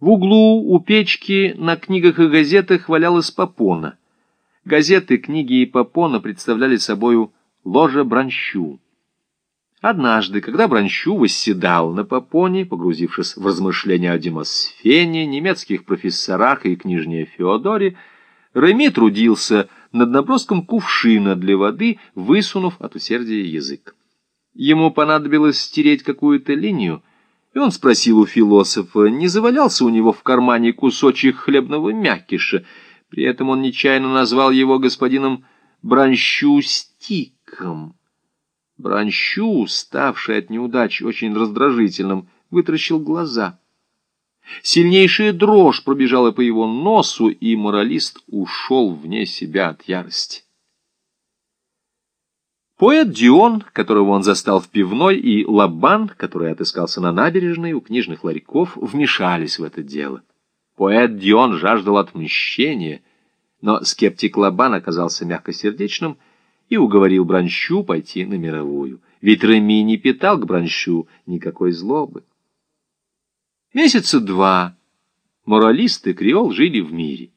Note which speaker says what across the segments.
Speaker 1: В углу у печки на книгах и газетах валялась попона. Газеты, книги и попона представляли собою ложа бранщу. Однажды, когда Бранщу восседал на попоне, погрузившись в размышления о Демосфене, немецких профессорах и княжне Феодоре, Реми трудился над наброском кувшина для воды, высунув от усердия язык. Ему понадобилось стереть какую-то линию, и он спросил у философа, не завалялся у него в кармане кусочек хлебного мякиша. При этом он нечаянно назвал его господином Бранщу-стиком. Бранщу, ставший от неудачи очень раздражительным, вытаращил глаза. Сильнейшая дрожь пробежала по его носу, и моралист ушел вне себя от ярости. Поэт Дион, которого он застал в пивной, и Лабан, который отыскался на набережной у книжных ларьков, вмешались в это дело. Поэт Дион жаждал отмщения, но скептик Лабан оказался мягкосердечным и уговорил Бранщу пойти на мировую. Ведь Реми не питал к Бранщу никакой злобы. Месяца два моралист и креол жили в мире.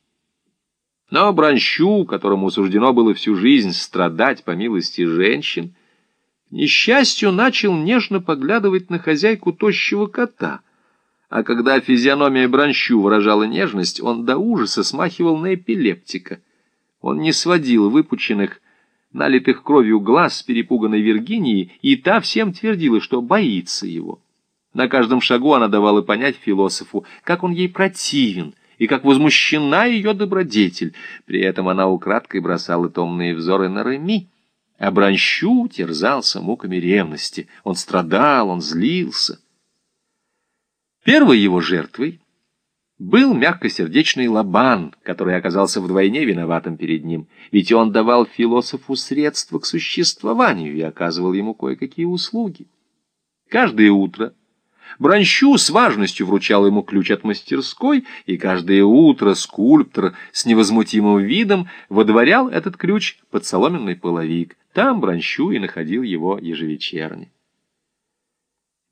Speaker 1: Но Бранщу, которому суждено было всю жизнь страдать по милости женщин, несчастью начал нежно поглядывать на хозяйку тощего кота, а когда физиономия Бранщу выражала нежность, он до ужаса смахивал на эпилептика. Он не сводил выпученных, налитых кровью глаз с перепуганной Виргинии, и та всем твердила, что боится его. На каждом шагу она давала понять философу, как он ей противен — и как возмущена ее добродетель. При этом она украдкой бросала томные взоры на Реми, а Бранщу терзался муками ревности. Он страдал, он злился. Первой его жертвой был мягкосердечный Лабан, который оказался вдвойне виноватым перед ним, ведь он давал философу средства к существованию и оказывал ему кое-какие услуги. Каждое утро Бранщу с важностью вручал ему ключ от мастерской, и каждое утро скульптор с невозмутимым видом водворял этот ключ под соломенный половик. Там Бранщу и находил его ежевечерне.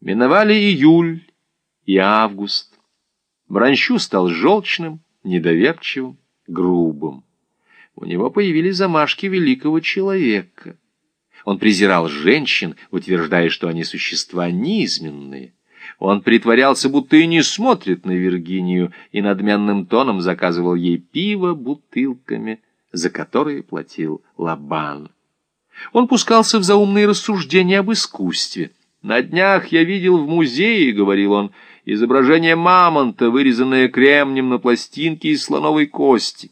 Speaker 1: Миновали июль и август. Бранщу стал желчным, недоверчивым, грубым. У него появились замашки великого человека. Он презирал женщин, утверждая, что они существа низменные. Он притворялся, будто и не смотрит на Виргинию, и надменным тоном заказывал ей пиво бутылками, за которые платил Лабан. Он пускался в заумные рассуждения об искусстве. «На днях я видел в музее, — говорил он, — изображение мамонта, вырезанное кремнем на пластинке из слоновой кости.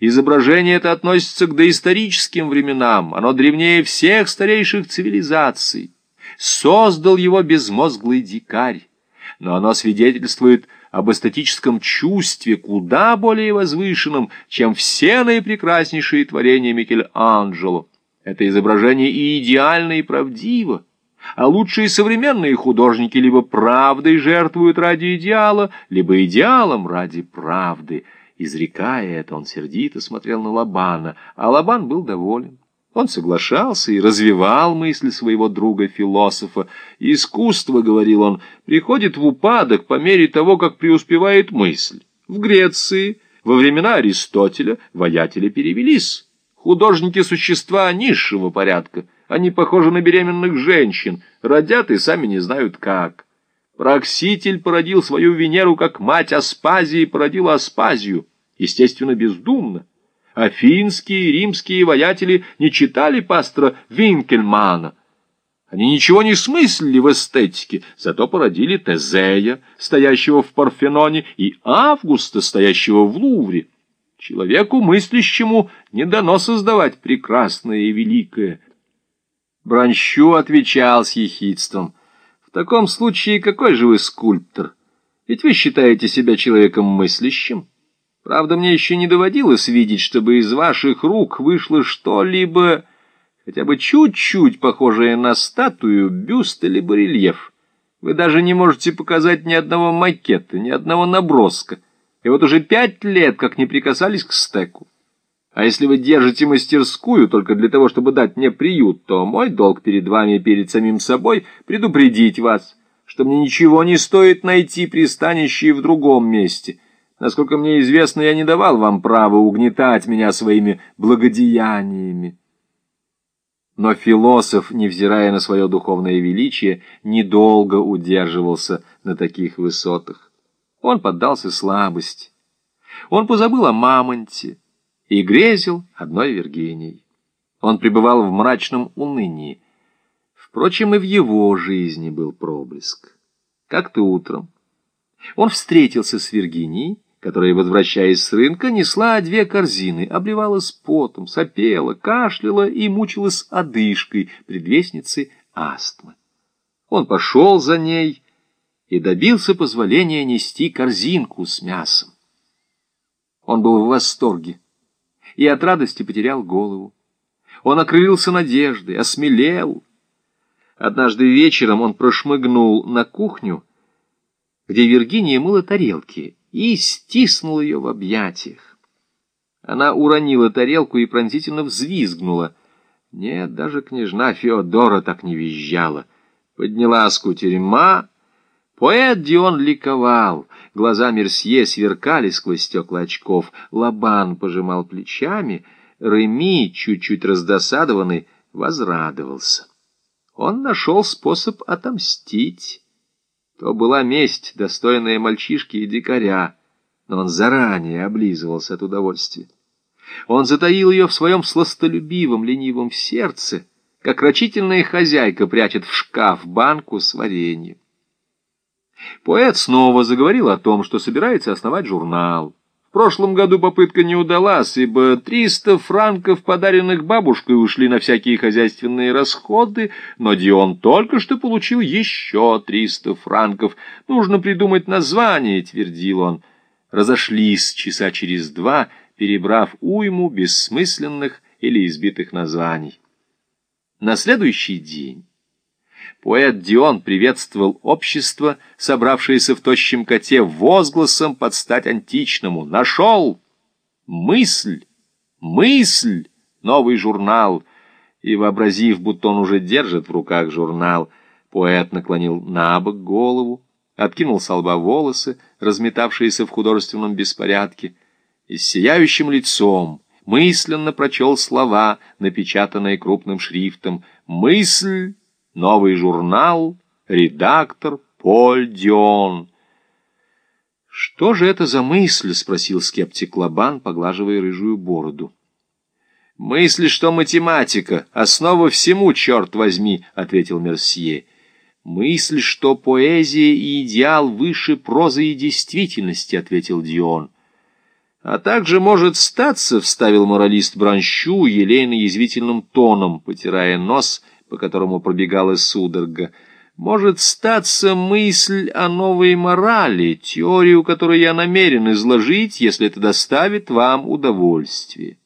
Speaker 1: Изображение это относится к доисторическим временам, оно древнее всех старейших цивилизаций» создал его безмозглый дикарь, но оно свидетельствует об эстетическом чувстве куда более возвышенном, чем все наипрекраснейшие творения Микеланджело. Это изображение и идеально, и правдиво. А лучшие современные художники либо правдой жертвуют ради идеала, либо идеалом ради правды. Изрекая это, он сердито смотрел на Лабана, а Лабан был доволен. Он соглашался и развивал мысли своего друга-философа. «Искусство, — говорил он, — приходит в упадок по мере того, как преуспевает мысль. В Греции во времена Аристотеля воятели перевелись. Художники — существа низшего порядка. Они похожи на беременных женщин, родят и сами не знают как. Прокситель породил свою Венеру, как мать Аспазии породила Аспазию, естественно, бездумно. Афинские и римские воятели не читали пастора Винкельмана. Они ничего не смыслили в эстетике, зато породили Тезея, стоящего в Парфеноне, и Августа, стоящего в Лувре. Человеку мыслящему не дано создавать прекрасное и великое. Бранщу отвечал с ехидством. В таком случае какой же вы скульптор? Ведь вы считаете себя человеком мыслящим. Правда, мне еще не доводилось видеть, чтобы из ваших рук вышло что-либо, хотя бы чуть-чуть похожее на статую, бюст или барельеф. Вы даже не можете показать ни одного макета, ни одного наброска. И вот уже пять лет как не прикасались к стеку. А если вы держите мастерскую только для того, чтобы дать мне приют, то мой долг перед вами и перед самим собой предупредить вас, что мне ничего не стоит найти пристанище в другом месте. Насколько мне известно, я не давал вам права угнетать меня своими благодеяниями. Но философ, невзирая на свое духовное величие, недолго удерживался на таких высотах. Он поддался слабости. Он позабыл о мамонте и грезил одной Виргинией. Он пребывал в мрачном унынии. Впрочем, и в его жизни был проблеск. Как-то утром он встретился с Виргинией, которая, возвращаясь с рынка, несла две корзины, обливалась потом, сопела, кашляла и мучилась одышкой, предвестницей астмы. Он пошел за ней и добился позволения нести корзинку с мясом. Он был в восторге и от радости потерял голову. Он окрылился надеждой, осмелел. Однажды вечером он прошмыгнул на кухню, где Виргиния мыла тарелки, и стиснул ее в объятиях. Она уронила тарелку и пронзительно взвизгнула. Нет, даже княжна Феодора так не визжала. Подняла кутерьма. Поэт Дион ликовал. Глаза Мерсье сверкали сквозь стекла очков. Лабан пожимал плечами. Реми, чуть-чуть раздосадованный, возрадовался. Он нашел способ отомстить. То была месть, достойная мальчишки и дикаря, но он заранее облизывался от удовольствия. Он затаил ее в своем сластолюбивом, ленивом сердце, как рачительная хозяйка прячет в шкаф банку с вареньем. Поэт снова заговорил о том, что собирается основать журнал. В прошлом году попытка не удалась, ибо 300 франков, подаренных бабушкой, ушли на всякие хозяйственные расходы, но Дион только что получил еще 300 франков. Нужно придумать название, твердил он. Разошлись часа через два, перебрав уйму бессмысленных или избитых названий. На следующий день Поэт Дион приветствовал общество, собравшееся в тощем коте, возгласом под стать античному. «Нашел! Мысль! Мысль! Новый журнал!» И, вообразив, будто он уже держит в руках журнал, поэт наклонил на бок голову, откинул с лба волосы, разметавшиеся в художественном беспорядке, и с сияющим лицом мысленно прочел слова, напечатанные крупным шрифтом «Мысль!» Новый журнал, редактор Поль Дион. «Что же это за мысль?» — спросил скептик Лабан, поглаживая рыжую бороду. «Мысль, что математика — основа всему, черт возьми!» — ответил Мерсье. «Мысль, что поэзия и идеал выше прозы и действительности», — ответил Дион. «А также может статься», — вставил моралист Бранщу елейно-язвительным тоном, потирая нос — по которому пробегала судорога, может статься мысль о новой морали, теорию которой я намерен изложить, если это доставит вам удовольствие.